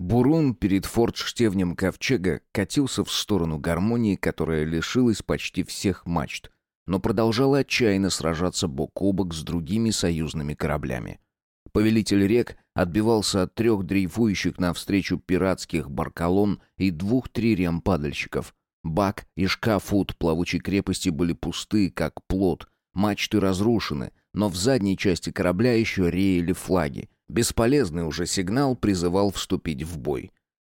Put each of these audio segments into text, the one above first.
Бурун перед форт-штевнем ковчега катился в сторону гармонии, которая лишилась почти всех мачт, но продолжала отчаянно сражаться бок о бок с другими союзными кораблями. Повелитель рек отбивался от трех дрейфующих навстречу пиратских баркалон и двух трирем падальщиков. Бак и шкафут плавучей крепости были пусты, как плод, мачты разрушены, но в задней части корабля еще реяли флаги. Бесполезный уже сигнал призывал вступить в бой.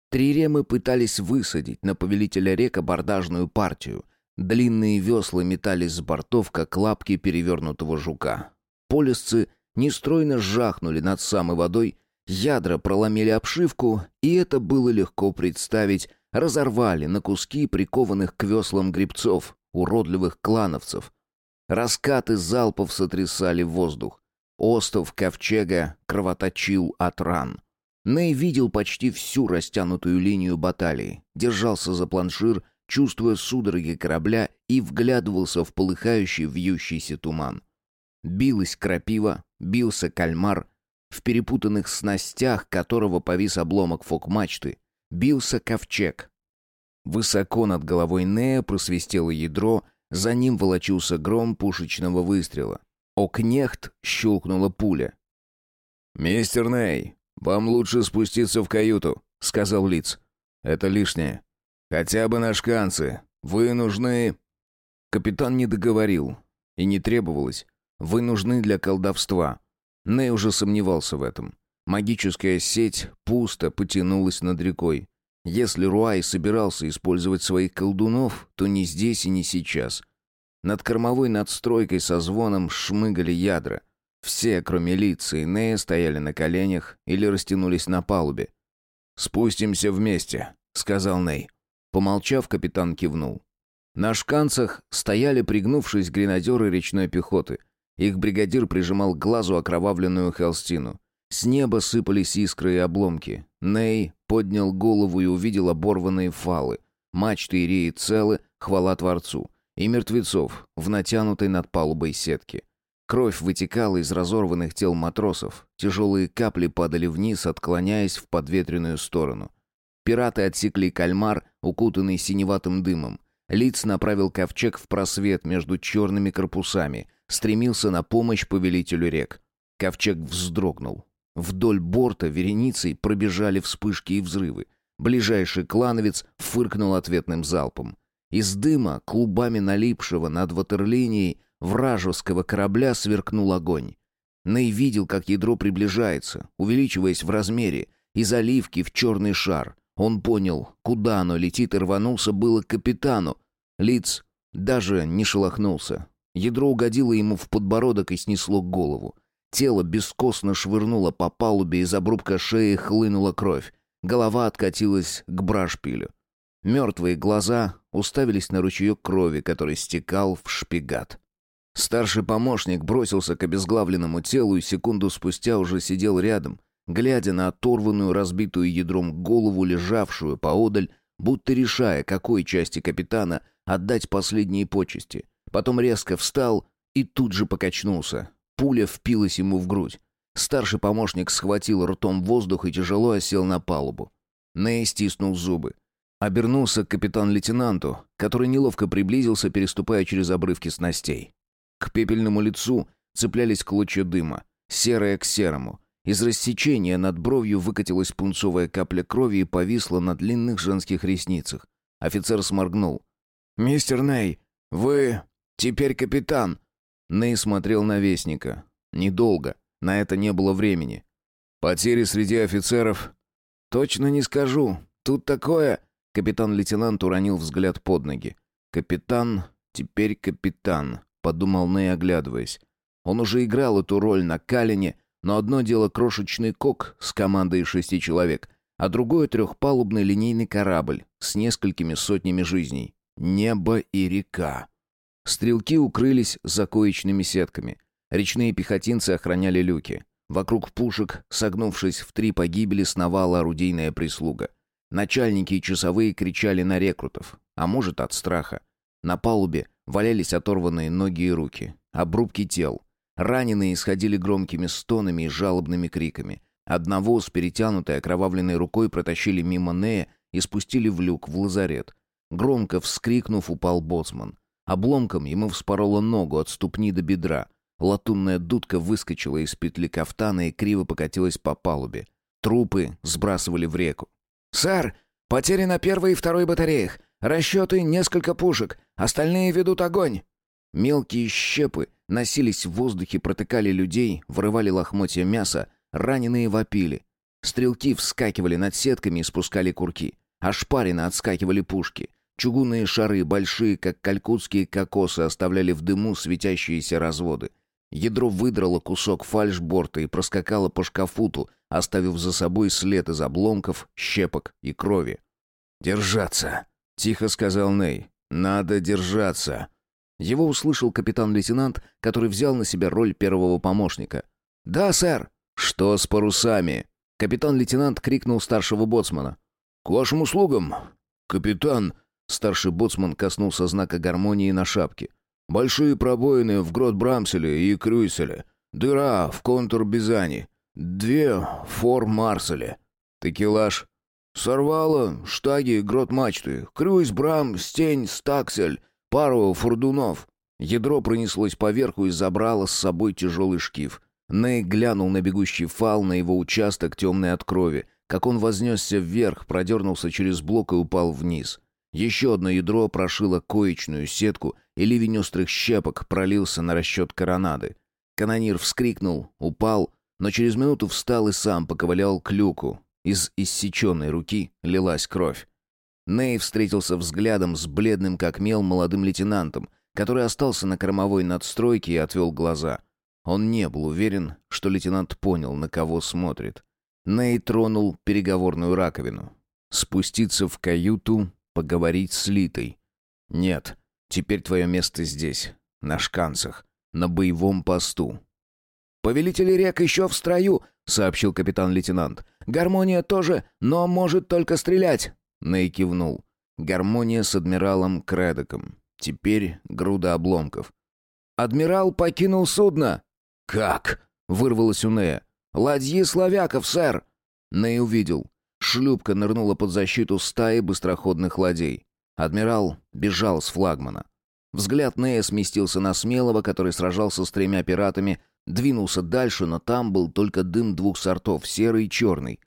Триремы пытались высадить на повелителя рек абордажную партию. Длинные весла метались с бортов, как лапки перевернутого жука. Полисцы нестройно жахнули над самой водой, ядра проломили обшивку, и это было легко представить, разорвали на куски прикованных к веслам грибцов, уродливых клановцев. Раскаты залпов сотрясали воздух. Остов ковчега кровоточил от ран. Ней видел почти всю растянутую линию баталии, держался за планшир, чувствуя судороги корабля и вглядывался в полыхающий вьющийся туман. Билась крапива, бился кальмар, в перепутанных снастях которого повис обломок фок-мачты, бился ковчег. Высоко над головой Нея просвистело ядро, за ним волочился гром пушечного выстрела. О кнехт щелкнула пуля. «Мистер Ней, вам лучше спуститься в каюту», — сказал Лиц. «Это лишнее. Хотя бы на шканцы. Вы нужны...» Капитан не договорил. И не требовалось. Вы нужны для колдовства. Ней уже сомневался в этом. Магическая сеть пусто потянулась над рекой. Если Руай собирался использовать своих колдунов, то не здесь и не сейчас. Над кормовой надстройкой со звоном шмыгали ядра. Все, кроме Лица и Нея, стояли на коленях или растянулись на палубе. «Спустимся вместе», — сказал Ней. Помолчав, капитан кивнул. На шканцах стояли, пригнувшись, гренадеры речной пехоты. Их бригадир прижимал к глазу окровавленную холстину. С неба сыпались искры и обломки. Ней поднял голову и увидел оборванные фалы. Мачты и реи целы, хвала Творцу и мертвецов в натянутой над палубой сетке. Кровь вытекала из разорванных тел матросов, тяжелые капли падали вниз, отклоняясь в подветренную сторону. Пираты отсекли кальмар, укутанный синеватым дымом. Лиц направил ковчег в просвет между черными корпусами, стремился на помощь повелителю рек. Ковчег вздрогнул. Вдоль борта вереницей пробежали вспышки и взрывы. Ближайший клановец фыркнул ответным залпом. Из дыма, клубами налипшего над ватерлинией вражеского корабля, сверкнул огонь. Ней видел, как ядро приближается, увеличиваясь в размере, из оливки в черный шар. Он понял, куда оно летит, и рванулся было к капитану. Лиц даже не шелохнулся. Ядро угодило ему в подбородок и снесло голову. Тело бескостно швырнуло по палубе, из обрубка шеи хлынула кровь. Голова откатилась к брашпилю. Мертвые глаза уставились на ручеек крови, который стекал в шпигат. Старший помощник бросился к обезглавленному телу и секунду спустя уже сидел рядом, глядя на оторванную, разбитую ядром голову, лежавшую поодаль, будто решая, какой части капитана отдать последние почести. Потом резко встал и тут же покачнулся. Пуля впилась ему в грудь. Старший помощник схватил ртом воздух и тяжело осел на палубу. Ней стиснул зубы. Обернулся к капитан-лейтенанту, который неловко приблизился, переступая через обрывки снастей. К пепельному лицу цеплялись клочья дыма, серое к серому. Из рассечения над бровью выкатилась пунцовая капля крови и повисла на длинных женских ресницах. Офицер сморгнул. «Мистер Ней, вы теперь капитан!» Ней смотрел на вестника. Недолго, на это не было времени. «Потери среди офицеров?» «Точно не скажу. Тут такое...» Капитан-лейтенант уронил взгляд под ноги. «Капитан, теперь капитан», — подумал Ней, оглядываясь. Он уже играл эту роль на Калине, но одно дело крошечный кок с командой шести человек, а другое трехпалубный линейный корабль с несколькими сотнями жизней. Небо и река. Стрелки укрылись за коечными сетками. Речные пехотинцы охраняли люки. Вокруг пушек, согнувшись в три погибели, сновала орудийная прислуга. Начальники и часовые кричали на рекрутов, а может от страха. На палубе валялись оторванные ноги и руки, обрубки тел. Раненые исходили громкими стонами и жалобными криками. Одного с перетянутой окровавленной рукой протащили мимо Нея и спустили в люк в лазарет. Громко вскрикнув, упал боцман. Обломком ему вспорола ногу от ступни до бедра. Латунная дудка выскочила из петли кафтана и криво покатилась по палубе. Трупы сбрасывали в реку. «Сэр, потери на первой и второй батареях. Расчеты — несколько пушек. Остальные ведут огонь». Мелкие щепы носились в воздухе, протыкали людей, вырывали лохмотья мяса, раненые вопили. Стрелки вскакивали над сетками и спускали курки. Ошпаренно отскакивали пушки. Чугунные шары, большие, как калькутские кокосы, оставляли в дыму светящиеся разводы. Ядро выдрало кусок фальшборта и проскакало по шкафуту, оставив за собой след из обломков, щепок и крови. «Держаться!» — тихо сказал Ней. «Надо держаться!» Его услышал капитан-лейтенант, который взял на себя роль первого помощника. «Да, сэр!» «Что с парусами?» Капитан-лейтенант крикнул старшего боцмана. «К вашим услугам, капитан!» Старший боцман коснулся знака гармонии на шапке. Большие пробоины в Грот-Брамселе и Крюйселе. Дыра в контур Бизани. Две в Фор-Марселе. Текелаж. Сорвало штаги грот-мачты. Крюйс, Брам, Стень, Стаксель. Пару фурдунов. Ядро пронеслось поверху и забрало с собой тяжелый шкив. Ней глянул на бегущий фал, на его участок темный от крови. Как он вознесся вверх, продернулся через блок и упал вниз. Еще одно ядро прошило коечную сетку, и ливень острых щепок пролился на расчет коронады. Канонир вскрикнул, упал, но через минуту встал и сам поковылял к люку. Из иссеченной руки лилась кровь. Ней встретился взглядом с бледным как мел молодым лейтенантом, который остался на кормовой надстройке и отвел глаза. Он не был уверен, что лейтенант понял, на кого смотрит. Ней тронул переговорную раковину. Спуститься в каюту поговорить с Литой. Нет, теперь твое место здесь, на шканцах, на боевом посту. «Повелители рек еще в строю», — сообщил капитан-лейтенант. «Гармония тоже, но может только стрелять». Ней кивнул. Гармония с адмиралом Кредоком. Теперь груда обломков. «Адмирал покинул судно!» «Как?» — вырвалось у Нея. «Ладьи славяков, сэр!» Ней увидел. Шлюпка нырнула под защиту стаи быстроходных ладей. Адмирал бежал с флагмана. Взгляд Нея сместился на Смелого, который сражался с тремя пиратами, двинулся дальше, но там был только дым двух сортов, серый и черный.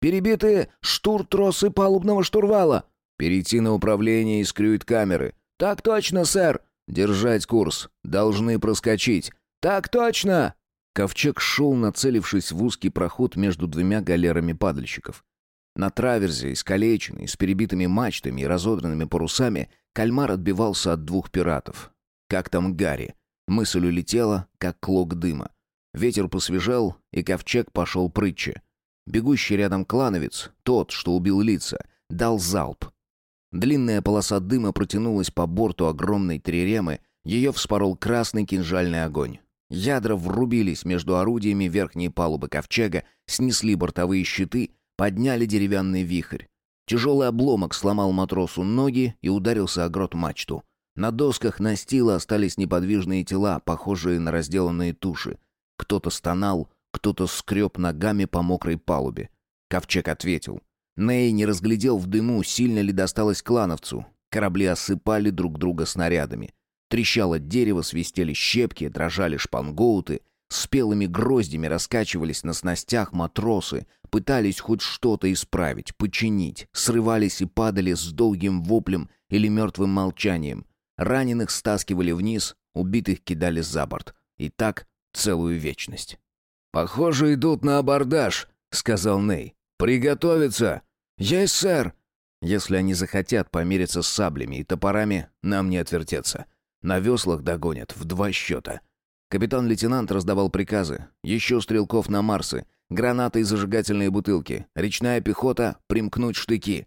«Перебитые штуртросы палубного штурвала!» «Перейти на управление и скрюет камеры!» «Так точно, сэр!» «Держать курс! Должны проскочить!» «Так точно!» Ковчег шел, нацелившись в узкий проход между двумя галерами падальщиков. На траверзе, искалеченный, с перебитыми мачтами и разодранными парусами, кальмар отбивался от двух пиратов. Как там Гарри? Мысль улетела, как клок дыма. Ветер посвежел, и ковчег пошел прытче. Бегущий рядом клановец, тот, что убил лица, дал залп. Длинная полоса дыма протянулась по борту огромной триремы, ее вспорол красный кинжальный огонь. Ядра врубились между орудиями верхней палубы ковчега, снесли бортовые щиты — Подняли деревянный вихрь. Тяжелый обломок сломал матросу ноги и ударился о грот мачту. На досках настила остались неподвижные тела, похожие на разделанные туши. Кто-то стонал, кто-то скреб ногами по мокрой палубе. Ковчег ответил. Ней не разглядел в дыму, сильно ли досталось клановцу. Корабли осыпали друг друга снарядами. Трещало дерево, свистели щепки, дрожали шпангоуты — Спелыми гроздями раскачивались на снастях матросы, пытались хоть что-то исправить, починить, срывались и падали с долгим воплем или мертвым молчанием. Раненых стаскивали вниз, убитых кидали за борт. И так целую вечность. «Похоже, идут на абордаж», — сказал Ней. «Приготовиться!» «Есть, сэр!» Если они захотят помериться с саблями и топорами, нам не отвертеться. На веслах догонят в два счета. Капитан-лейтенант раздавал приказы. Еще стрелков на Марсы. Гранаты и зажигательные бутылки. Речная пехота — примкнуть штыки.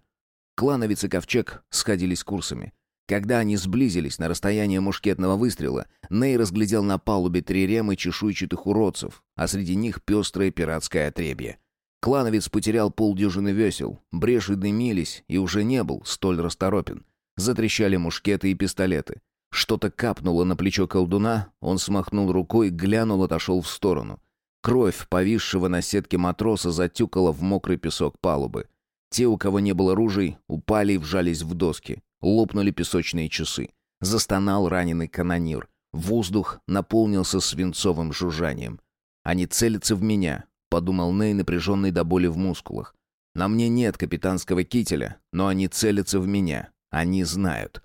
Клановец и Ковчег сходились курсами. Когда они сблизились на расстояние мушкетного выстрела, Ней разглядел на палубе триремы чешуйчатых уродцев, а среди них пестрое пиратское отребье. Клановец потерял полдюжины весел, бреши дымились и уже не был столь расторопен. Затрещали мушкеты и пистолеты. Что-то капнуло на плечо колдуна, он смахнул рукой, глянул, отошел в сторону. Кровь повисшего на сетке матроса затюкала в мокрый песок палубы. Те, у кого не было ружей, упали и вжались в доски. Лопнули песочные часы. Застонал раненый канонир. Воздух наполнился свинцовым жужжанием. «Они целятся в меня», — подумал Ней, напряженный до боли в мускулах. «На мне нет капитанского кителя, но они целятся в меня. Они знают».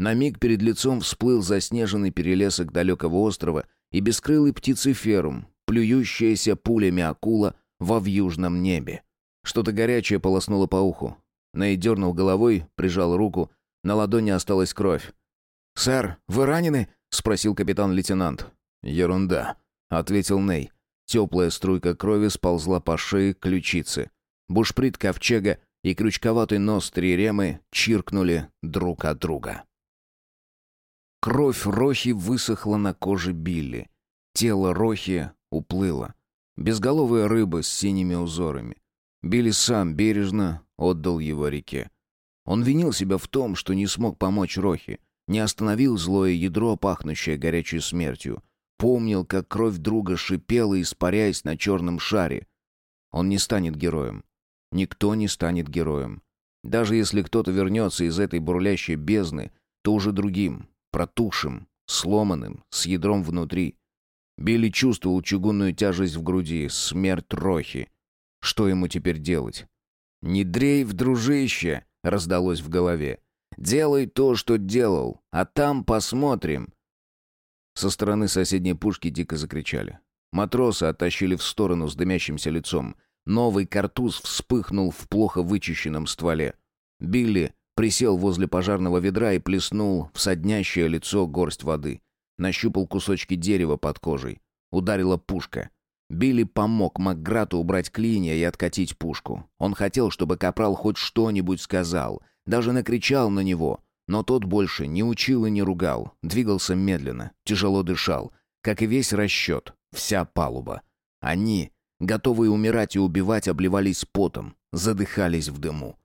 На миг перед лицом всплыл заснеженный перелесок далекого острова и бескрылый птицеферум, плюющаяся пулями акула во вьюжном небе. Что-то горячее полоснуло по уху. Ней дернул головой, прижал руку. На ладони осталась кровь. «Сэр, вы ранены?» — спросил капитан-лейтенант. «Ерунда», — ответил Ней. Теплая струйка крови сползла по шее к ключице. Бушприт ковчега и крючковатый нос триремы чиркнули друг от друга. Кровь Рохи высохла на коже Билли. Тело Рохи уплыло. Безголовая рыба с синими узорами. Билли сам бережно отдал его реке. Он винил себя в том, что не смог помочь Рохе, не остановил злое ядро, пахнущее горячей смертью. Помнил, как кровь друга шипела, испаряясь на черном шаре. Он не станет героем. Никто не станет героем. Даже если кто-то вернется из этой бурлящей бездны, то уже другим, протухшим, сломанным, с ядром внутри. Билли чувствовал чугунную тяжесть в груди, смерть Рохи. Что ему теперь делать? «Не дрейф, дружище!» — раздалось в голове. «Делай то, что делал, а там посмотрим». Со стороны соседней пушки дико закричали. Матросы оттащили в сторону с дымящимся лицом. Новый картуз вспыхнул в плохо вычищенном стволе. Билли присел возле пожарного ведра и плеснул в соднящее лицо горсть воды. Нащупал кусочки дерева под кожей. Ударила пушка. Билли помог Макграту убрать клинья и откатить пушку. Он хотел, чтобы Капрал хоть что-нибудь сказал. Даже накричал на него. Но тот больше не учил и не ругал. Двигался медленно, тяжело дышал. Как и весь расчет, вся палуба. Они, готовые умирать и убивать, обливались потом, задыхались в дыму.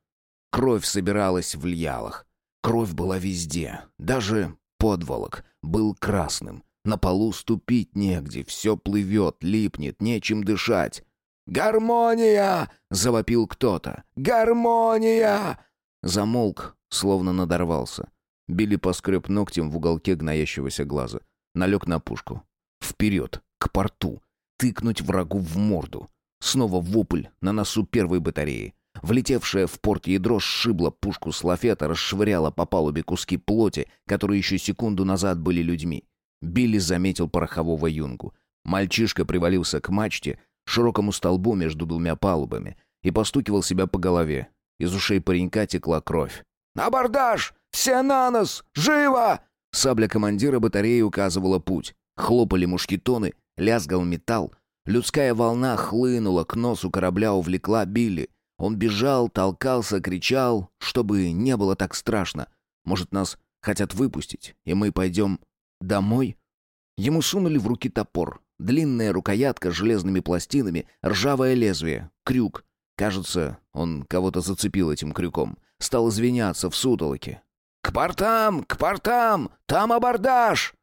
Кровь собиралась в льялах. Кровь была везде, даже подволок был красным. На полу ступить негде, все плывет, липнет, нечем дышать. «Гармония!» — завопил кто-то. «Гармония!» Замолк, словно надорвался. Билли поскреб ногтем в уголке гноящегося глаза. Налег на пушку. Вперед, к порту. Тыкнуть врагу в морду. Снова вопль на носу первой батареи. Влетевшее в порт ядро сшибло пушку с лафета, расшвыряло по палубе куски плоти, которые еще секунду назад были людьми. Билли заметил порохового юнгу. Мальчишка привалился к мачте, широкому столбу между двумя палубами, и постукивал себя по голове. Из ушей паренька текла кровь. «Абордаж! Все на нос! Живо!» Сабля командира батареи указывала путь. Хлопали мушкетоны, лязгал металл. Людская волна хлынула к носу корабля, увлекла Билли. Он бежал, толкался, кричал, чтобы не было так страшно. Может, нас хотят выпустить, и мы пойдем домой? Ему сунули в руки топор. Длинная рукоятка с железными пластинами, ржавое лезвие, крюк. Кажется, он кого-то зацепил этим крюком. Стал извиняться в сутолоке. «К портам! К портам! Там абордаж!»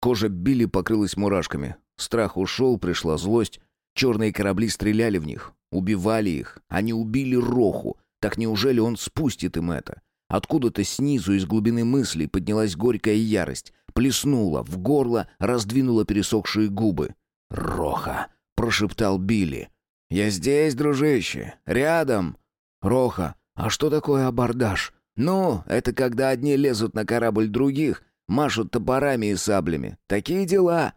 Кожа Билли покрылась мурашками. Страх ушел, пришла злость. Черные корабли стреляли в них. Убивали их. Они убили Роху. Так неужели он спустит им это? Откуда-то снизу, из глубины мыслей, поднялась горькая ярость. Плеснула в горло, раздвинула пересохшие губы. «Роха!» — прошептал Билли. «Я здесь, дружище. Рядом!» «Роха, а что такое абордаж?» «Ну, это когда одни лезут на корабль других, машут топорами и саблями. Такие дела!»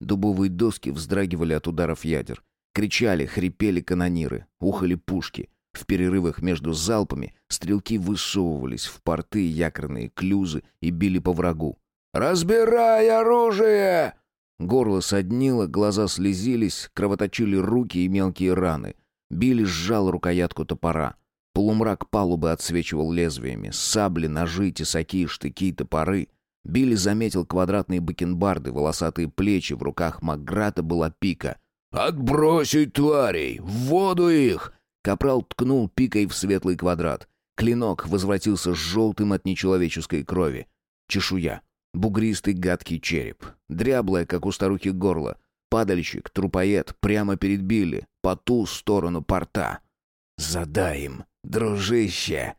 Дубовые доски вздрагивали от ударов ядер. Кричали, хрипели канониры, ухали пушки. В перерывах между залпами стрелки высовывались в порты якорные клюзы и били по врагу. «Разбирай оружие!» Горло соднило, глаза слезились, кровоточили руки и мелкие раны. Билли сжал рукоятку топора. Полумрак палубы отсвечивал лезвиями. Сабли, ножи, тесаки, штыки, топоры. Билли заметил квадратные бакенбарды, волосатые плечи, в руках Макграта была пика — «Отбросить тварей! В воду их!» Капрал ткнул пикой в светлый квадрат. Клинок возвратился с желтым от нечеловеческой крови. Чешуя. Бугристый гадкий череп. Дряблое, как у старухи горло. Падальщик, трупоед, прямо перед Билли, по ту сторону порта. «Задай им, дружище!»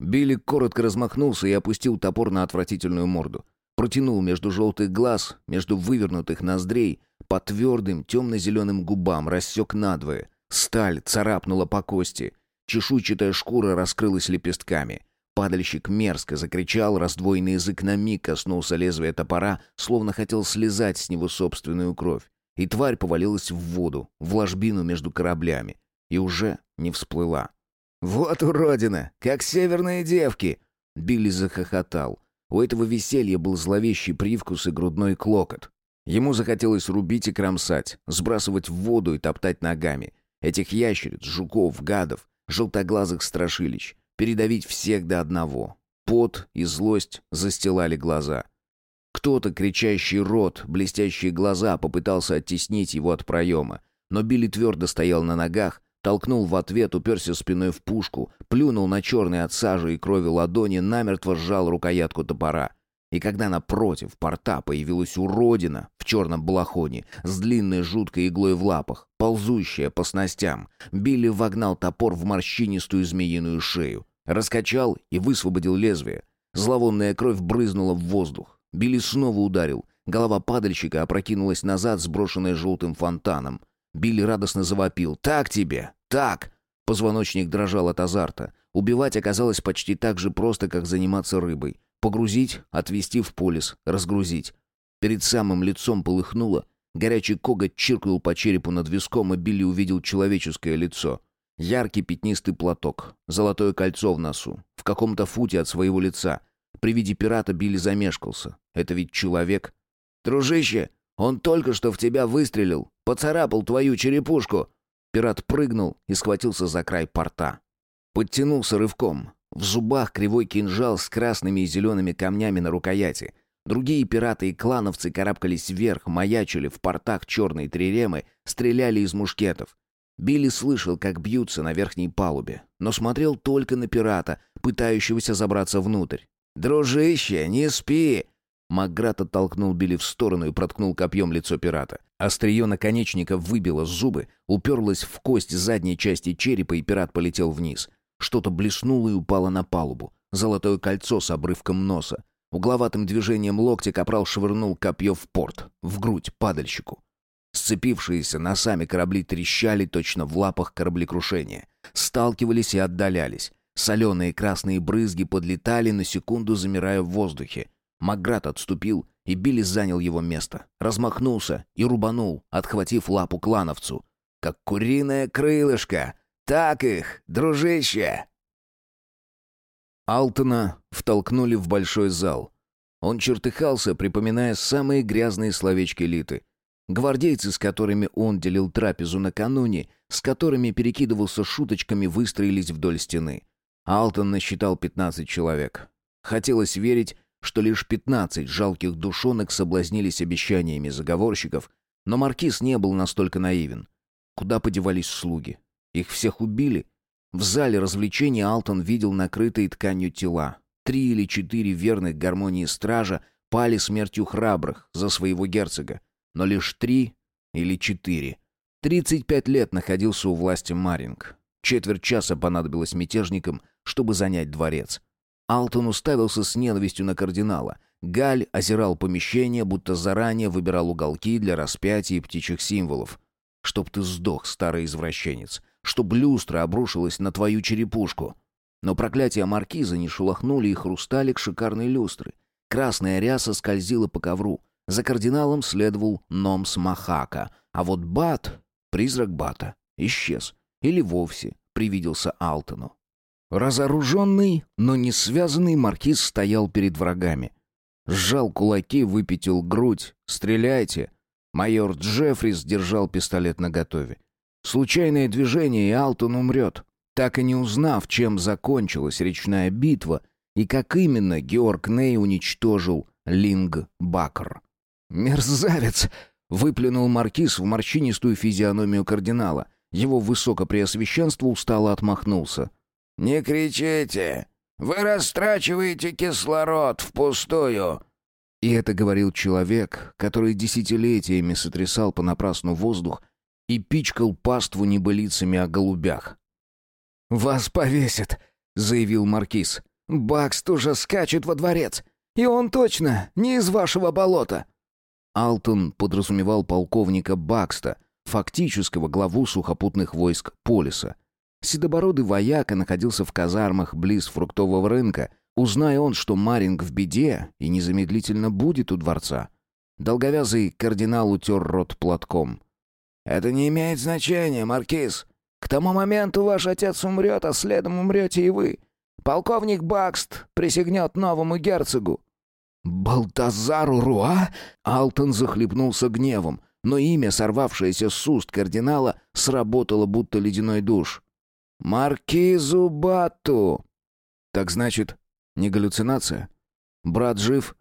Билли коротко размахнулся и опустил топор на отвратительную морду. Протянул между желтых глаз, между вывернутых ноздрей, по твердым темно-зеленым губам, рассек надвое. Сталь царапнула по кости. Чешуйчатая шкура раскрылась лепестками. Падальщик мерзко закричал, раздвоенный язык на миг коснулся лезвия топора, словно хотел слезать с него собственную кровь. И тварь повалилась в воду, в ложбину между кораблями, и уже не всплыла. «Вот уродина! Как северные девки!» Билли захохотал. У этого веселья был зловещий привкус и грудной клокот. Ему захотелось рубить и кромсать, сбрасывать в воду и топтать ногами. Этих ящериц, жуков, гадов, желтоглазых страшилищ. Передавить всех до одного. Пот и злость застилали глаза. Кто-то, кричащий рот, блестящие глаза, попытался оттеснить его от проема. Но Билли твердо стоял на ногах, толкнул в ответ, уперся спиной в пушку, плюнул на черные от сажи и крови ладони, намертво сжал рукоятку топора. И когда напротив порта появилась уродина в черном балахоне с длинной жуткой иглой в лапах, ползущая по снастям, Билли вогнал топор в морщинистую змеиную шею, раскачал и высвободил лезвие. Зловонная кровь брызнула в воздух. Билли снова ударил. Голова падальщика опрокинулась назад, сброшенная желтым фонтаном. Билли радостно завопил. «Так тебе! Так!» Позвоночник дрожал от азарта. Убивать оказалось почти так же просто, как заниматься рыбой. Погрузить, отвезти в полис, разгрузить. Перед самым лицом полыхнуло. Горячий коготь чиркнул по черепу над виском, и Билли увидел человеческое лицо. Яркий пятнистый платок, золотое кольцо в носу, в каком-то футе от своего лица — при виде пирата Билли замешкался. Это ведь человек. «Дружище, он только что в тебя выстрелил, поцарапал твою черепушку!» Пират прыгнул и схватился за край порта. Подтянулся рывком. В зубах кривой кинжал с красными и зелеными камнями на рукояти. Другие пираты и клановцы карабкались вверх, маячили в портах черной триремы, стреляли из мушкетов. Билли слышал, как бьются на верхней палубе, но смотрел только на пирата, пытающегося забраться внутрь. «Дружище, не спи!» Макград оттолкнул Билли в сторону и проткнул копьем лицо пирата. Острие наконечника выбило зубы, уперлось в кость задней части черепа, и пират полетел вниз. Что-то блеснуло и упало на палубу. Золотое кольцо с обрывком носа. Угловатым движением локтя капрал швырнул копье в порт, в грудь падальщику. Сцепившиеся носами корабли трещали точно в лапах кораблекрушения. Сталкивались и отдалялись. Соленые красные брызги подлетали, на секунду замирая в воздухе. Макград отступил, и Билли занял его место. Размахнулся и рубанул, отхватив лапу клановцу. «Как куриное крылышко! Так их, дружище!» Алтона втолкнули в большой зал. Он чертыхался, припоминая самые грязные словечки Литы. Гвардейцы, с которыми он делил трапезу накануне, с которыми перекидывался шуточками, выстроились вдоль стены. Алтон насчитал 15 человек. Хотелось верить, что лишь 15 жалких душонок соблазнились обещаниями заговорщиков, но маркиз не был настолько наивен. Куда подевались слуги? Их всех убили? В зале развлечений Алтон видел накрытые тканью тела. Три или четыре верных гармонии стража пали смертью храбрых за своего герцога, но лишь три или четыре. Тридцать пять лет находился у власти Маринг. Четверть часа понадобилось мятежникам, чтобы занять дворец. Алтон уставился с ненавистью на кардинала. Галь озирал помещение, будто заранее выбирал уголки для распятий и птичьих символов. «Чтоб ты сдох, старый извращенец! Чтоб люстра обрушилась на твою черепушку!» Но проклятия маркиза не шелохнули и хрустали к шикарной люстры. Красная ряса скользила по ковру. За кардиналом следовал Номс Махака. А вот Бат, призрак Бата, исчез. Или вовсе привиделся Алтону. Разоруженный, но не связанный маркиз стоял перед врагами. Сжал кулаки, выпятил грудь. «Стреляйте!» Майор Джеффрис держал пистолет наготове. Случайное движение, и Алтон умрет. Так и не узнав, чем закончилась речная битва и как именно Георг Ней уничтожил Линг Бакр. «Мерзавец!» — выплюнул маркиз в морщинистую физиономию кардинала. Его высокопреосвященство устало отмахнулся. «Не кричите! Вы растрачиваете кислород впустую!» И это говорил человек, который десятилетиями сотрясал понапрасну воздух и пичкал паству небылицами о голубях. «Вас повесят», — заявил маркиз. «Бакст уже скачет во дворец, и он точно не из вашего болота». Алтон подразумевал полковника Бакста, фактического главу сухопутных войск Полиса. Седобородый вояка находился в казармах близ фруктового рынка, узная он, что Маринг в беде и незамедлительно будет у дворца. Долговязый кардинал утер рот платком. «Это не имеет значения, маркиз. К тому моменту ваш отец умрет, а следом умрете и вы. Полковник Бакст присягнет новому герцогу». «Балтазару Руа?» Алтон захлебнулся гневом, но имя, сорвавшееся с уст кардинала, сработало будто ледяной душ. «Маркизу Бату!» «Так значит, не галлюцинация? Брат жив?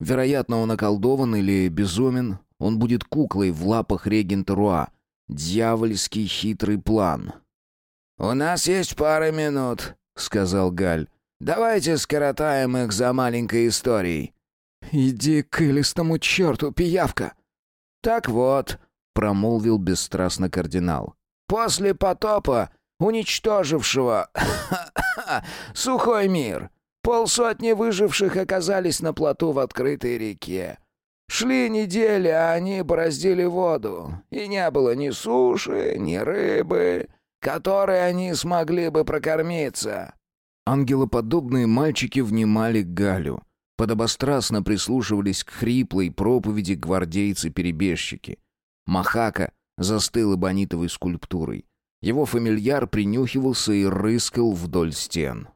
Вероятно, он околдован или безумен. Он будет куклой в лапах регента Руа. Дьявольский хитрый план». «У нас есть пара минут», — сказал Галь. «Давайте скоротаем их за маленькой историей». «Иди к илистому черту, пиявка!» «Так вот», — промолвил бесстрастно кардинал. «После потопа, уничтожившего сухой мир, полсотни выживших оказались на плоту в открытой реке. Шли недели, а они бороздили воду, и не было ни суши, ни рыбы, которой они смогли бы прокормиться». Ангелоподобные мальчики внимали Галю подобострастно прислушивались к хриплой проповеди гвардейцы-перебежчики. Махака застыл эбонитовой скульптурой. Его фамильяр принюхивался и рыскал вдоль стен.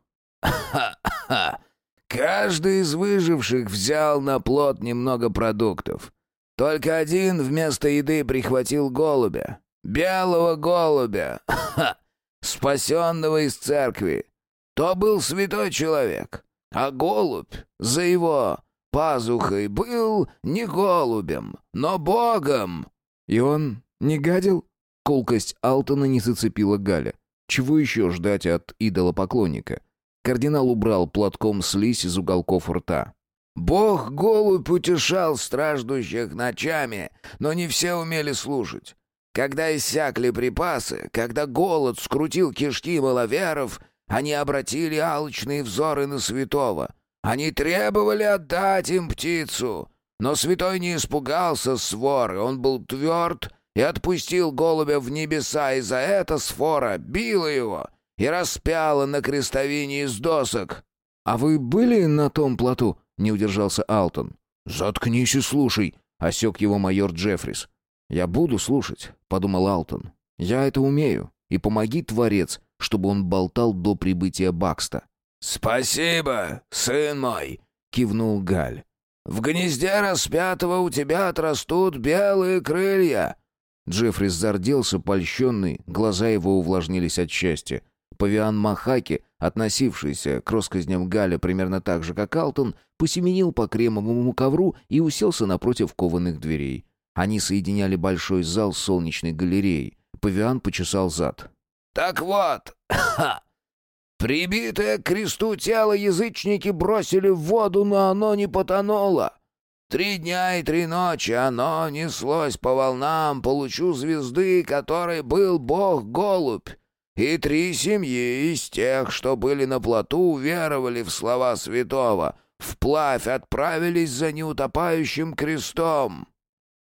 «Ха-ха! Каждый из выживших взял на плод немного продуктов. Только один вместо еды прихватил голубя. Белого голубя! Ха! Спасенного из церкви. То был святой человек. А голубь за его пазухой был не голубем, но богом. И он не гадил? Колкость Алтона не зацепила Галя. Чего еще ждать от идола-поклонника? Кардинал убрал платком слизь из уголков рта. «Бог-голубь утешал страждущих ночами, но не все умели слушать. Когда иссякли припасы, когда голод скрутил кишки маловеров, они обратили алчные взоры на святого. Они требовали отдать им птицу. Но святой не испугался своры, он был тверд и отпустил голубя в небеса, и за это сфора била его и распяла на крестовине из досок. «А вы были на том плоту?» — не удержался Алтон. «Заткнись и слушай», — осек его майор Джеффрис. «Я буду слушать», — подумал Алтон. «Я это умею. И помоги, Творец, чтобы он болтал до прибытия Бакста. «Спасибо, сын мой!» — кивнул Галь. «В гнезде распятого у тебя отрастут белые крылья!» Джеффрис зарделся, польщенный, глаза его увлажнились от счастья. Павиан Махаки, относившийся к россказням Галя примерно так же, как Алтон, посеменил по кремовому ковру и уселся напротив кованых дверей. Они соединяли большой зал с солнечной галереей. Павиан почесал зад. Так вот, прибитое к кресту тело язычники бросили в воду, но оно не потонуло. Три дня и три ночи оно неслось по волнам по лучу звезды, которой был бог-голубь. И три семьи из тех, что были на плоту, веровали в слова святого, вплавь отправились за неутопающим крестом.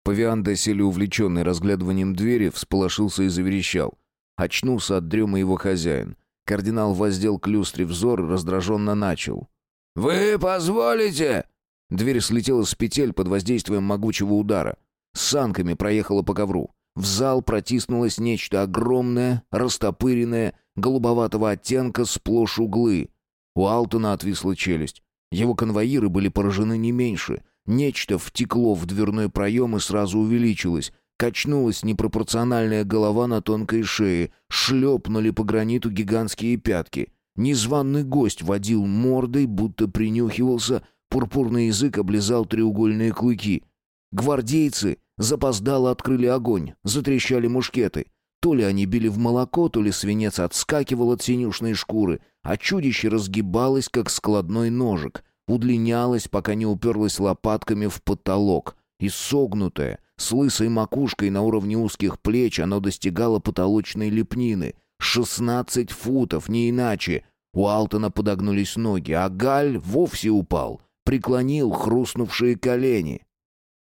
Павиан, доселе увлеченный разглядыванием двери, всполошился и заверещал — Очнулся от дремы его хозяин. Кардинал воздел к люстре взор и раздраженно начал. «Вы позволите?» Дверь слетела с петель под воздействием могучего удара. С санками проехала по ковру. В зал протиснулось нечто огромное, растопыренное, голубоватого оттенка, сплошь углы. У Алтона отвисла челюсть. Его конвоиры были поражены не меньше. Нечто втекло в дверной проем и сразу увеличилось. Качнулась непропорциональная голова на тонкой шее, шлепнули по граниту гигантские пятки. Незваный гость водил мордой, будто принюхивался, пурпурный язык облизал треугольные клыки. Гвардейцы запоздало открыли огонь, затрещали мушкеты. То ли они били в молоко, то ли свинец отскакивал от синюшной шкуры, а чудище разгибалось, как складной ножик. удлинялась, пока не уперлась лопатками в потолок, и согнутая, с лысой макушкой на уровне узких плеч, оно достигало потолочной лепнины. Шестнадцать футов, не иначе. У Алтона подогнулись ноги, а Галь вовсе упал, преклонил хрустнувшие колени.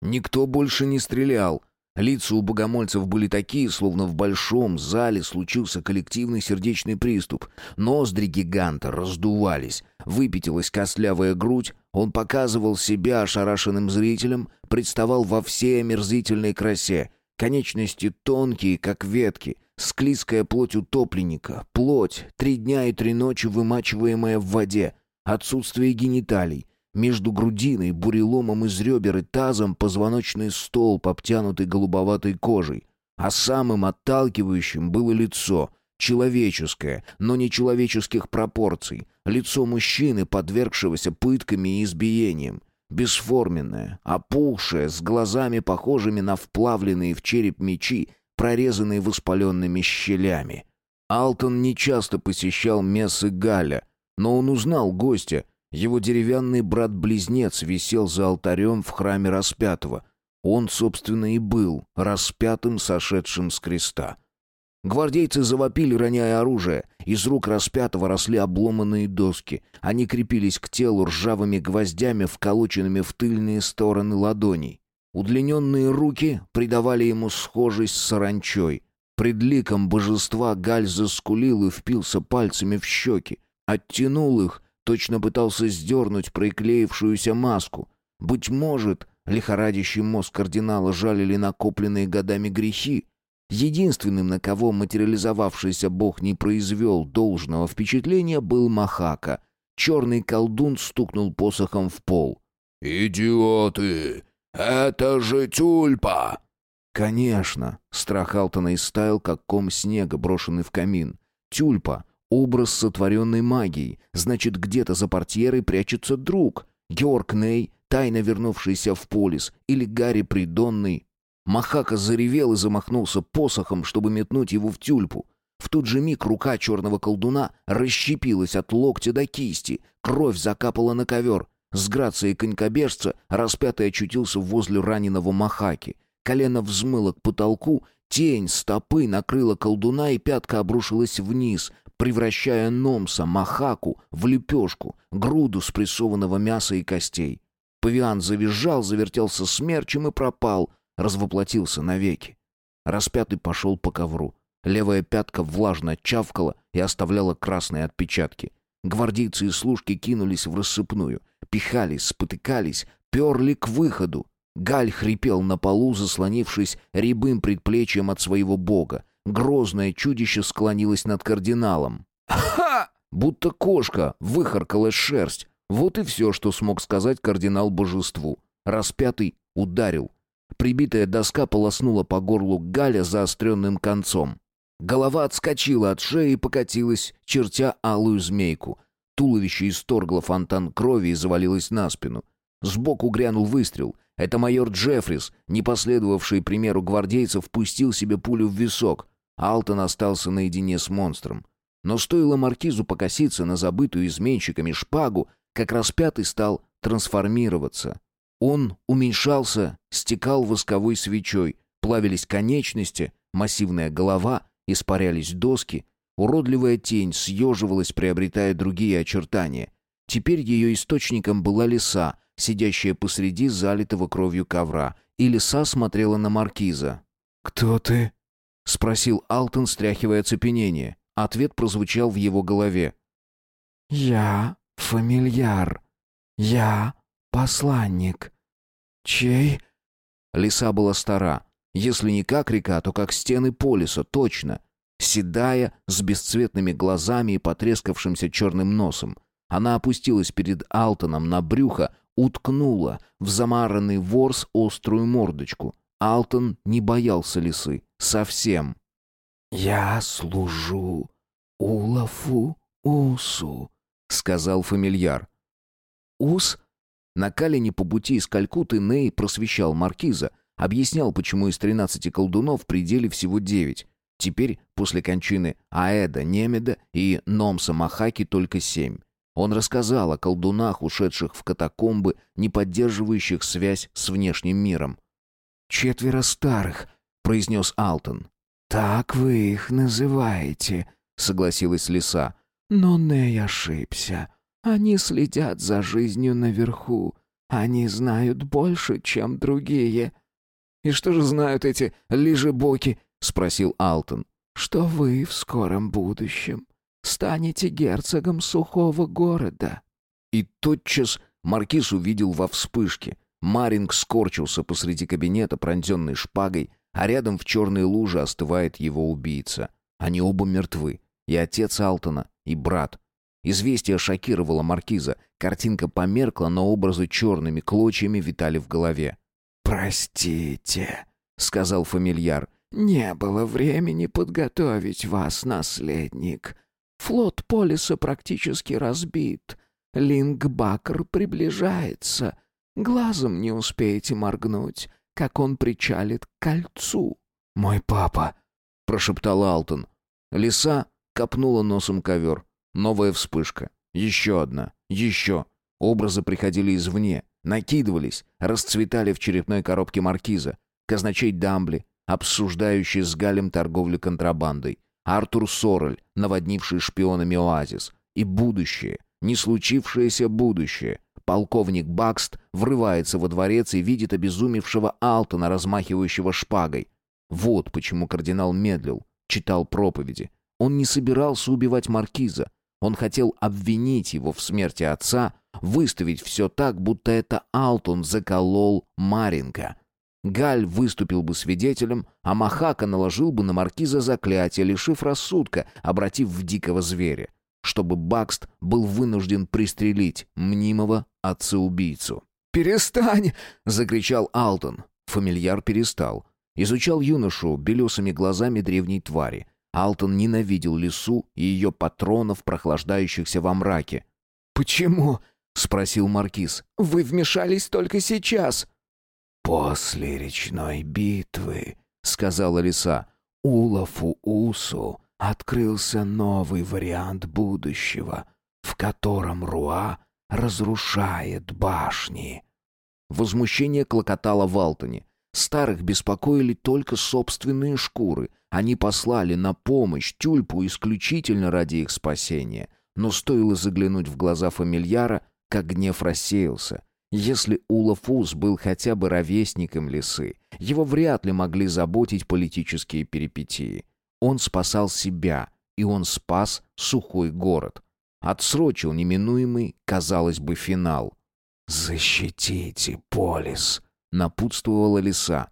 Никто больше не стрелял. Лица у богомольцев были такие, словно в большом зале случился коллективный сердечный приступ. Ноздри гиганта раздувались, выпятилась костлявая грудь, он показывал себя ошарашенным зрителям, представал во всей омерзительной красе. Конечности тонкие, как ветки, склизкая плоть утопленника, плоть, три дня и три ночи вымачиваемая в воде, отсутствие гениталий, между грудиной, буреломом из ребер и тазом позвоночный столб, обтянутый голубоватой кожей. А самым отталкивающим было лицо, человеческое, но не человеческих пропорций, лицо мужчины, подвергшегося пытками и избиениям. Бесформенное, опухшее, с глазами, похожими на вплавленные в череп мечи, прорезанные воспаленными щелями. Алтон нечасто посещал мессы Галя, но он узнал гостя — его деревянный брат-близнец висел за алтарем в храме распятого. Он, собственно, и был распятым, сошедшим с креста. Гвардейцы завопили, роняя оружие. Из рук распятого росли обломанные доски. Они крепились к телу ржавыми гвоздями, вколоченными в тыльные стороны ладоней. Удлиненные руки придавали ему схожесть с саранчой. Пред ликом божества Галь заскулил и впился пальцами в щеки. Оттянул их, Точно пытался сдернуть приклеившуюся маску. Быть может, лихорадящий мозг кардинала жалили накопленные годами грехи. Единственным, на кого материализовавшийся бог не произвел должного впечатления, был Махака. Черный колдун стукнул посохом в пол. «Идиоты! Это же тюльпа!» Конечно, страх Алтона истаял, как ком снега, брошенный в камин. Тюльпа Образ сотворенной магией. Значит, где-то за портьерой прячется друг. Георг Ней, тайно вернувшийся в полис, или Гарри Придонный. Махака заревел и замахнулся посохом, чтобы метнуть его в тюльпу. В тот же миг рука черного колдуна расщепилась от локтя до кисти, кровь закапала на ковер. С грацией конькобежца распятый очутился возле раненого Махаки. Колено взмыло к потолку, тень стопы накрыла колдуна, и пятка обрушилась вниз, превращая Номса, Махаку, в лепешку, груду спрессованного мяса и костей. Павиан завизжал, завертелся смерчем и пропал, развоплотился навеки. Распятый пошел по ковру. Левая пятка влажно чавкала и оставляла красные отпечатки. Гвардейцы и служки кинулись в рассыпную, пихались, спотыкались, перли к выходу. Галь хрипел на полу, заслонившись рябым предплечьем от своего бога. Грозное чудище склонилось над кардиналом. «Ха!» Будто кошка выхаркала шерсть. Вот и все, что смог сказать кардинал божеству. Распятый ударил. Прибитая доска полоснула по горлу Галя заостренным концом. Голова отскочила от шеи и покатилась, чертя алую змейку. Туловище исторгло фонтан крови и завалилось на спину. Сбоку грянул выстрел. Это майор Джеффрис, не последовавший примеру гвардейцев, пустил себе пулю в висок. Алтон остался наедине с монстром. Но стоило маркизу покоситься на забытую изменщиками шпагу, как распятый стал трансформироваться. Он уменьшался, стекал восковой свечой, плавились конечности, массивная голова, испарялись доски, уродливая тень съеживалась, приобретая другие очертания. Теперь ее источником была лиса, сидящая посреди залитого кровью ковра, и лиса смотрела на маркиза. «Кто ты?» — спросил Алтон, стряхивая оцепенение. Ответ прозвучал в его голове. «Я фамильяр. Я посланник. Чей?» Лиса была стара. Если не как река, то как стены полиса, точно. Седая, с бесцветными глазами и потрескавшимся черным носом. Она опустилась перед Алтоном на брюхо, уткнула в замаранный ворс острую мордочку. Алтон не боялся лисы. Совсем. «Я служу Улафу Усу», — сказал фамильяр. «Ус?» На Калине по пути из Калькутты Ней просвещал маркиза, объяснял, почему из тринадцати колдунов в пределе всего девять. Теперь, после кончины Аэда Немеда и Номса Махаки только семь. Он рассказал о колдунах, ушедших в катакомбы, не поддерживающих связь с внешним миром. «Четверо старых», — произнес Алтон. «Так вы их называете», — согласилась лиса. «Но Ней ошибся. Они следят за жизнью наверху. Они знают больше, чем другие». «И что же знают эти лижебоки?» — спросил Алтон. «Что вы в скором будущем станете герцогом сухого города». И тотчас маркиз увидел во вспышке. Маринг скорчился посреди кабинета, пронзенный шпагой, а рядом в черной луже остывает его убийца. Они оба мертвы. И отец Алтона, и брат. Известие шокировало маркиза. Картинка померкла, но образы черными клочьями витали в голове. «Простите», — сказал фамильяр, — «не было времени подготовить вас, наследник. Флот Полиса практически разбит. Лингбакр приближается. Глазом не успеете моргнуть, как он причалит к кольцу». «Мой папа», — прошептал Алтон. Лиса копнула носом ковер. Новая вспышка. Еще одна. Еще. Образы приходили извне, накидывались, расцветали в черепной коробке маркиза. Казначей Дамбли, обсуждающий с Галем торговлю контрабандой. Артур Сорель, наводнивший шпионами оазис. И будущее, не случившееся будущее. Полковник Бакст врывается во дворец и видит обезумевшего Алтона, размахивающего шпагой. Вот почему кардинал медлил, читал проповеди. Он не собирался убивать маркиза. Он хотел обвинить его в смерти отца, выставить все так, будто это Алтон заколол Маринка. Галь выступил бы свидетелем, а Махака наложил бы на маркиза заклятие, лишив рассудка, обратив в дикого зверя, чтобы Бакст был вынужден пристрелить мнимого отца-убийцу. «Перестань!» — закричал Алтон. Фамильяр перестал. Изучал юношу белесыми глазами древней твари. Алтон ненавидел лесу и ее патронов, прохлаждающихся во мраке. «Почему?» — спросил Маркиз. «Вы вмешались только сейчас». «После речной битвы», — сказала лиса, — «Улафу Усу открылся новый вариант будущего, в котором Руа разрушает башни». Возмущение клокотало в Алтоне. Старых беспокоили только собственные шкуры. Они послали на помощь тюльпу исключительно ради их спасения. Но стоило заглянуть в глаза фамильяра, как гнев рассеялся. Если Улафус был хотя бы ровесником лисы, его вряд ли могли заботить политические перипетии. Он спасал себя, и он спас сухой город. Отсрочил неминуемый, казалось бы, финал. «Защитите полис», напутствовала лиса.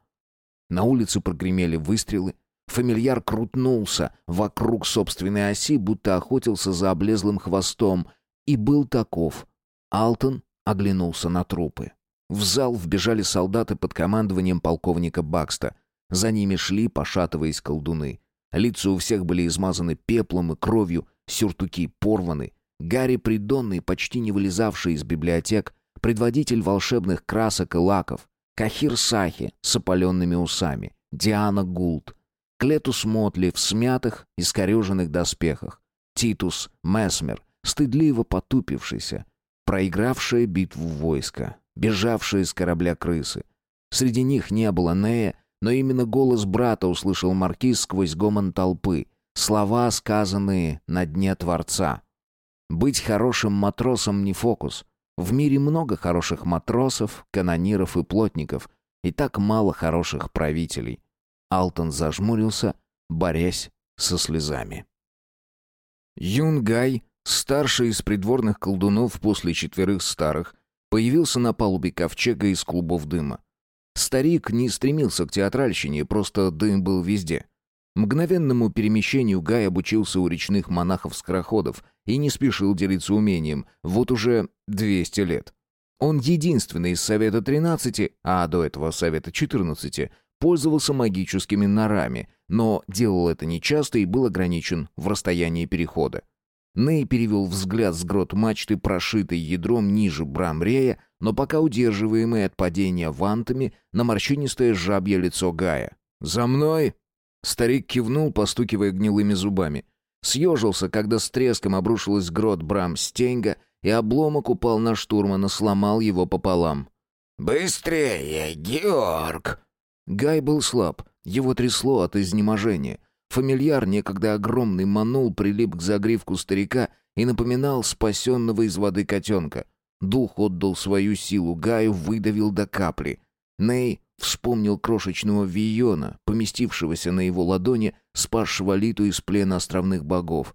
На улице прогремели выстрелы. Фамильяр крутнулся вокруг собственной оси, будто охотился за облезлым хвостом, и был таков. Алтон оглянулся на трупы. В зал вбежали солдаты под командованием полковника Бакста. За ними шли, пошатываясь колдуны. Лица у всех были измазаны пеплом и кровью, сюртуки порваны. Гарри Придонный, почти не вылезавший из библиотек, предводитель волшебных красок и лаков, Кахир Сахи с опаленными усами, Диана Гулт, Клетус Мотли в смятых, искореженных доспехах, Титус Месмер, стыдливо потупившийся, проигравшая битву войска, бежавшие с корабля крысы. Среди них не было Нея, но именно голос брата услышал маркиз сквозь гомон толпы, слова, сказанные на дне Творца. Быть хорошим матросом не фокус — в мире много хороших матросов, канониров и плотников, и так мало хороших правителей. Алтон зажмурился, борясь со слезами. Юнгай, старший из придворных колдунов после четверых старых, появился на палубе ковчега из клубов дыма. Старик не стремился к театральщине, просто дым был везде. Мгновенному перемещению Гай обучился у речных монахов-скороходов и не спешил делиться умением, вот уже 200 лет. Он единственный из Совета 13, а до этого Совета 14, пользовался магическими норами, но делал это нечасто и был ограничен в расстоянии перехода. Ней перевел взгляд с грот мачты, прошитой ядром ниже Брамрея, но пока удерживаемый от падения вантами на морщинистое жабье лицо Гая. «За мной!» Старик кивнул, постукивая гнилыми зубами. Съежился, когда с треском обрушилась грот Брам Стенга, и обломок упал на штурмана, сломал его пополам. «Быстрее, Георг!» Гай был слаб, его трясло от изнеможения. Фамильяр, некогда огромный манул, прилип к загривку старика и напоминал спасенного из воды котенка. Дух отдал свою силу Гаю, выдавил до капли. Ней вспомнил крошечного Виона, поместившегося на его ладони, спасшего Литу из плена островных богов.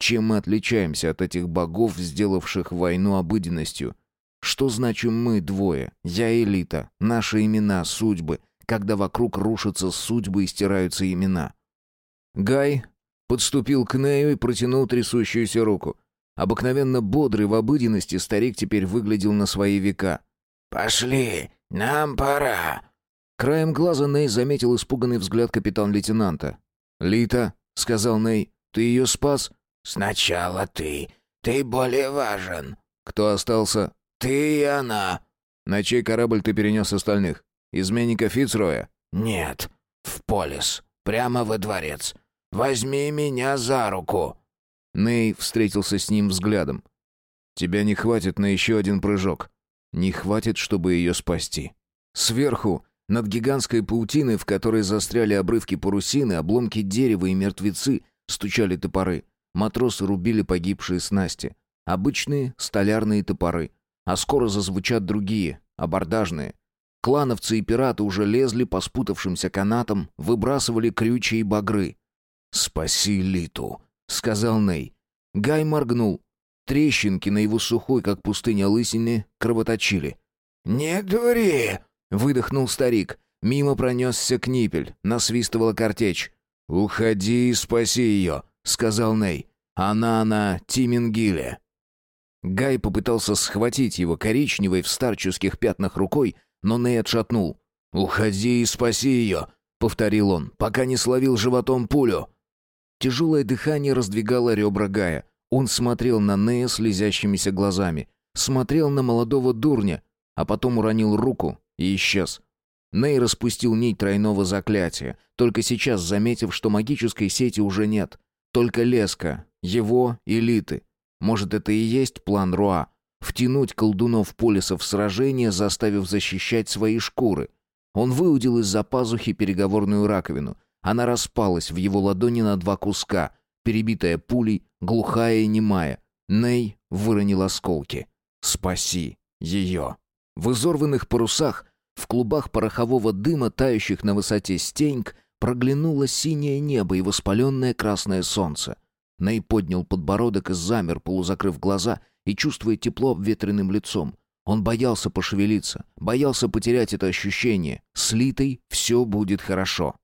Чем мы отличаемся от этих богов, сделавших войну обыденностью? Что значим мы двое, я и Лита, наши имена, судьбы, когда вокруг рушатся судьбы и стираются имена? Гай подступил к Нею и протянул трясущуюся руку. Обыкновенно бодрый в обыденности старик теперь выглядел на свои века. «Пошли, нам пора». Краем глаза Ней заметил испуганный взгляд капитан-лейтенанта. «Лита», — сказал Ней, — «ты ее спас?» «Сначала ты. Ты более важен». «Кто остался?» «Ты и она». «На чей корабль ты перенес остальных? Изменника Фицроя?» «Нет, в полис, прямо во дворец. Возьми меня за руку». Ней встретился с ним взглядом. «Тебя не хватит на еще один прыжок. Не хватит, чтобы ее спасти». Сверху, над гигантской паутиной, в которой застряли обрывки парусины, обломки дерева и мертвецы, стучали топоры. Матросы рубили погибшие снасти. Обычные столярные топоры. А скоро зазвучат другие, абордажные. Клановцы и пираты уже лезли по спутавшимся канатам, выбрасывали крючья и багры. «Спаси Литу», — сказал Ней. Гай моргнул. Трещинки на его сухой, как пустыня лысине, кровоточили. «Не дури!» — выдохнул старик. Мимо пронесся книпель, насвистывала картечь. «Уходи и спаси ее», — сказал Ней. «Она на Тимингиле». Гай попытался схватить его коричневой в старческих пятнах рукой, но Ней отшатнул. «Уходи и спаси ее», — повторил он, пока не словил животом пулю. Тяжелое дыхание раздвигало ребра Гая. Он смотрел на Нея слезящимися глазами. Смотрел на молодого дурня, а потом уронил руку и исчез. Ней распустил нить тройного заклятия, только сейчас заметив, что магической сети уже нет. Только леска, его и Литы. Может, это и есть план Руа? Втянуть колдунов Полиса в сражение, заставив защищать свои шкуры. Он выудил из-за пазухи переговорную раковину — она распалась в его ладони на два куска, перебитая пулей, глухая и немая. Ней выронил осколки. «Спаси ее!» В изорванных парусах, в клубах порохового дыма, тающих на высоте стеньк, проглянуло синее небо и воспаленное красное солнце. Ней поднял подбородок и замер, полузакрыв глаза и чувствуя тепло обветренным лицом. Он боялся пошевелиться, боялся потерять это ощущение. Слитой все будет хорошо.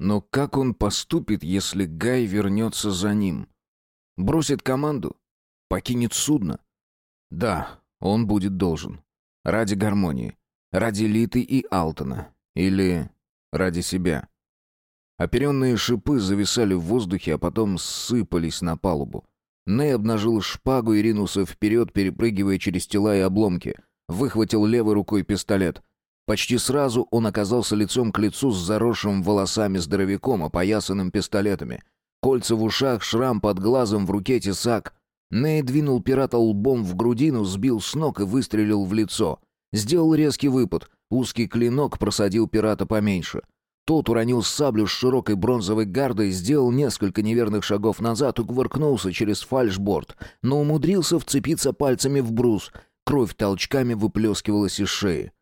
Но как он поступит, если Гай вернется за ним? Бросит команду? Покинет судно? Да, он будет должен. Ради гармонии. Ради Литы и Алтона. Или ради себя. Оперенные шипы зависали в воздухе, а потом сыпались на палубу. Ней обнажил шпагу и ринулся вперед, перепрыгивая через тела и обломки. Выхватил левой рукой пистолет. Почти сразу он оказался лицом к лицу с заросшим волосами здоровяком, опоясанным пистолетами. Кольца в ушах, шрам под глазом, в руке тесак. Ней двинул пирата лбом в грудину, сбил с ног и выстрелил в лицо. Сделал резкий выпад. Узкий клинок просадил пирата поменьше. Тот уронил саблю с широкой бронзовой гардой, сделал несколько неверных шагов назад и кувыркнулся через фальшборд, но умудрился вцепиться пальцами в брус. Кровь толчками выплескивалась из шеи.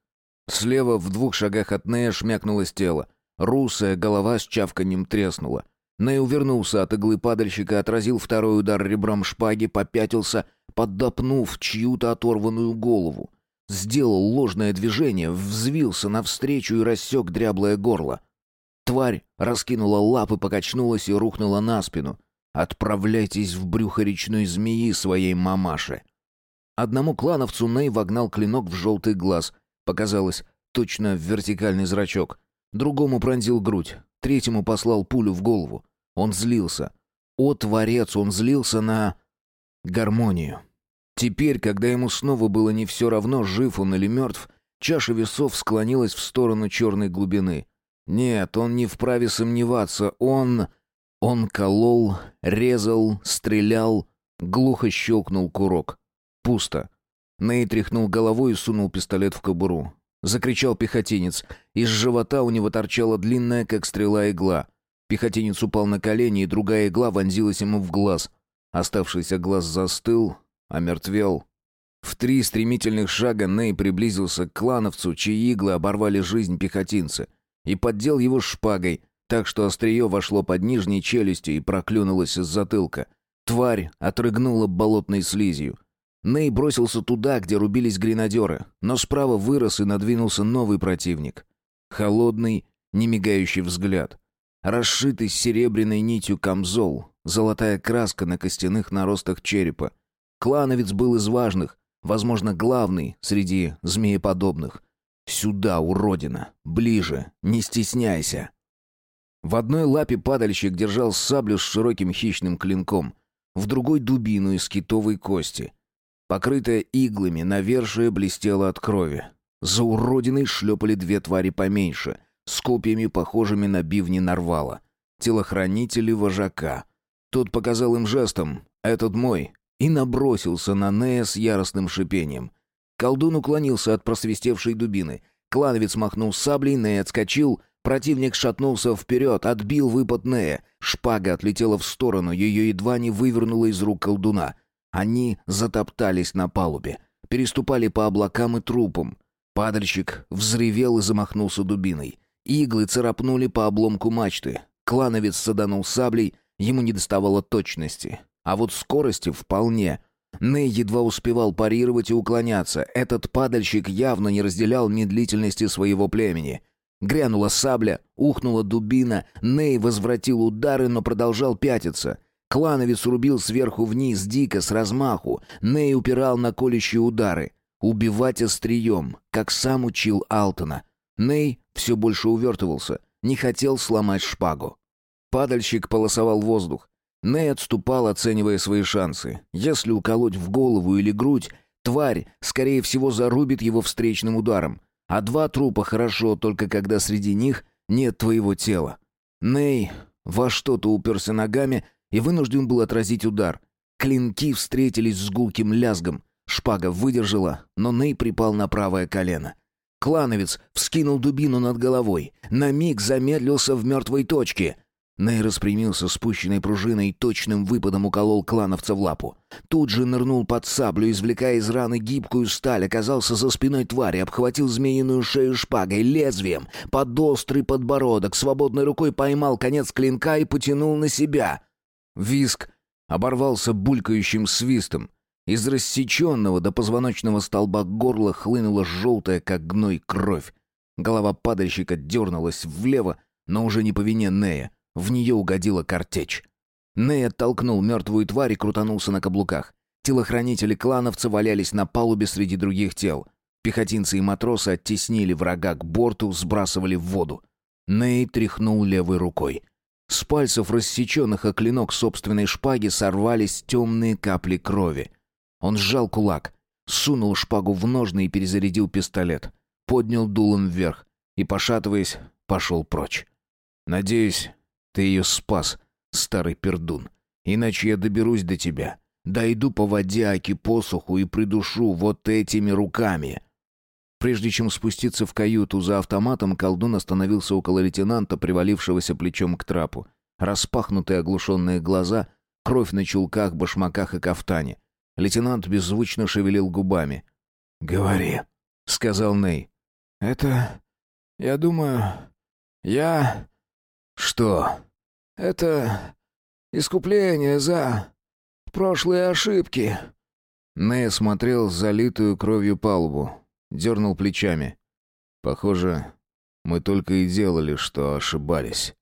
Слева, в двух шагах от Нея, шмякнулось тело. Русая голова с чавканьем треснула. Ней увернулся от иглы падальщика, отразил второй удар ребром шпаги, попятился, поддопнув чью-то оторванную голову. Сделал ложное движение, взвился навстречу и рассек дряблое горло. Тварь раскинула лапы, покачнулась и рухнула на спину. «Отправляйтесь в брюхо речной змеи своей мамаше». Одному клановцу Ней вогнал клинок в желтый глаз — Показалось, точно в вертикальный зрачок. Другому пронзил грудь, третьему послал пулю в голову. Он злился. О, Творец, он злился на... гармонию. Теперь, когда ему снова было не все равно, жив он или мертв, чаша весов склонилась в сторону черной глубины. Нет, он не вправе сомневаться, он... Он колол, резал, стрелял, глухо щелкнул курок. Пусто. Ней тряхнул головой и сунул пистолет в кобуру. Закричал пехотинец. Из живота у него торчала длинная, как стрела, игла. Пехотинец упал на колени, и другая игла вонзилась ему в глаз. Оставшийся глаз застыл, омертвел. В три стремительных шага Ней приблизился к клановцу, чьи иглы оборвали жизнь пехотинца, и поддел его шпагой, так что острие вошло под нижней челюстью и проклюнулось из затылка. Тварь отрыгнула болотной слизью. Ней бросился туда, где рубились гренадеры, но справа вырос и надвинулся новый противник. Холодный, немигающий взгляд. Расшитый серебряной нитью камзол, золотая краска на костяных наростах черепа. Клановец был из важных, возможно, главный среди змееподобных. «Сюда, уродина! Ближе! Не стесняйся!» В одной лапе падальщик держал саблю с широким хищным клинком, в другой — дубину из китовой кости. Покрытая иглами, навершие блестело от крови. За уродиной шлепали две твари поменьше, с копьями, похожими на бивни нарвала. Телохранители вожака. Тот показал им жестом «Этот мой» и набросился на Нея с яростным шипением. Колдун уклонился от просвистевшей дубины. Клановец махнул саблей, Ней отскочил, Противник шатнулся вперед, отбил выпад Нея. Шпага отлетела в сторону, ее едва не вывернуло из рук колдуна. Они затоптались на палубе, переступали по облакам и трупам. Падальщик взревел и замахнулся дубиной. Иглы царапнули по обломку мачты. Клановец саданул саблей, ему не доставало точности. А вот скорости вполне. Ней едва успевал парировать и уклоняться. Этот падальщик явно не разделял медлительности своего племени. Грянула сабля, ухнула дубина, Ней возвратил удары, но продолжал пятиться. Клановец рубил сверху вниз, дико, с размаху. Ней упирал на колющие удары. Убивать острием, как сам учил Алтона. Ней все больше увертывался, не хотел сломать шпагу. Падальщик полосовал воздух. Ней отступал, оценивая свои шансы. Если уколоть в голову или грудь, тварь, скорее всего, зарубит его встречным ударом. А два трупа хорошо, только когда среди них нет твоего тела. Ней во что-то уперся ногами и вынужден был отразить удар. Клинки встретились с гулким лязгом. Шпага выдержала, но Ней припал на правое колено. Клановец вскинул дубину над головой. На миг замедлился в мертвой точке — Ней распрямился спущенной пружиной и точным выпадом уколол клановца в лапу. Тут же нырнул под саблю, извлекая из раны гибкую сталь, оказался за спиной твари, обхватил змеиную шею шпагой, лезвием, под острый подбородок, свободной рукой поймал конец клинка и потянул на себя. Виск оборвался булькающим свистом. Из рассеченного до позвоночного столба горла хлынула желтая, как гной, кровь. Голова падальщика дернулась влево, но уже не по вине Нея. В нее угодила картечь. Ней оттолкнул мертвую тварь и крутанулся на каблуках. Телохранители клановца валялись на палубе среди других тел. Пехотинцы и матросы оттеснили врага к борту, сбрасывали в воду. Ней тряхнул левой рукой. С пальцев, рассеченных о клинок собственной шпаги, сорвались темные капли крови. Он сжал кулак, сунул шпагу в ножны и перезарядил пистолет. Поднял дулом вверх и, пошатываясь, пошел прочь. «Надеюсь, ты ее спас, старый пердун. Иначе я доберусь до тебя. Дойду по воде, аки посуху и придушу вот этими руками». Прежде чем спуститься в каюту за автоматом, колдун остановился около лейтенанта, привалившегося плечом к трапу. Распахнутые оглушенные глаза, кровь на чулках, башмаках и кафтане. Лейтенант беззвучно шевелил губами. «Говори», — сказал Ней. «Это... я думаю... я...» «Что?» Это искупление за прошлые ошибки». Нэй смотрел залитую кровью палубу, дернул плечами. «Похоже, мы только и делали, что ошибались».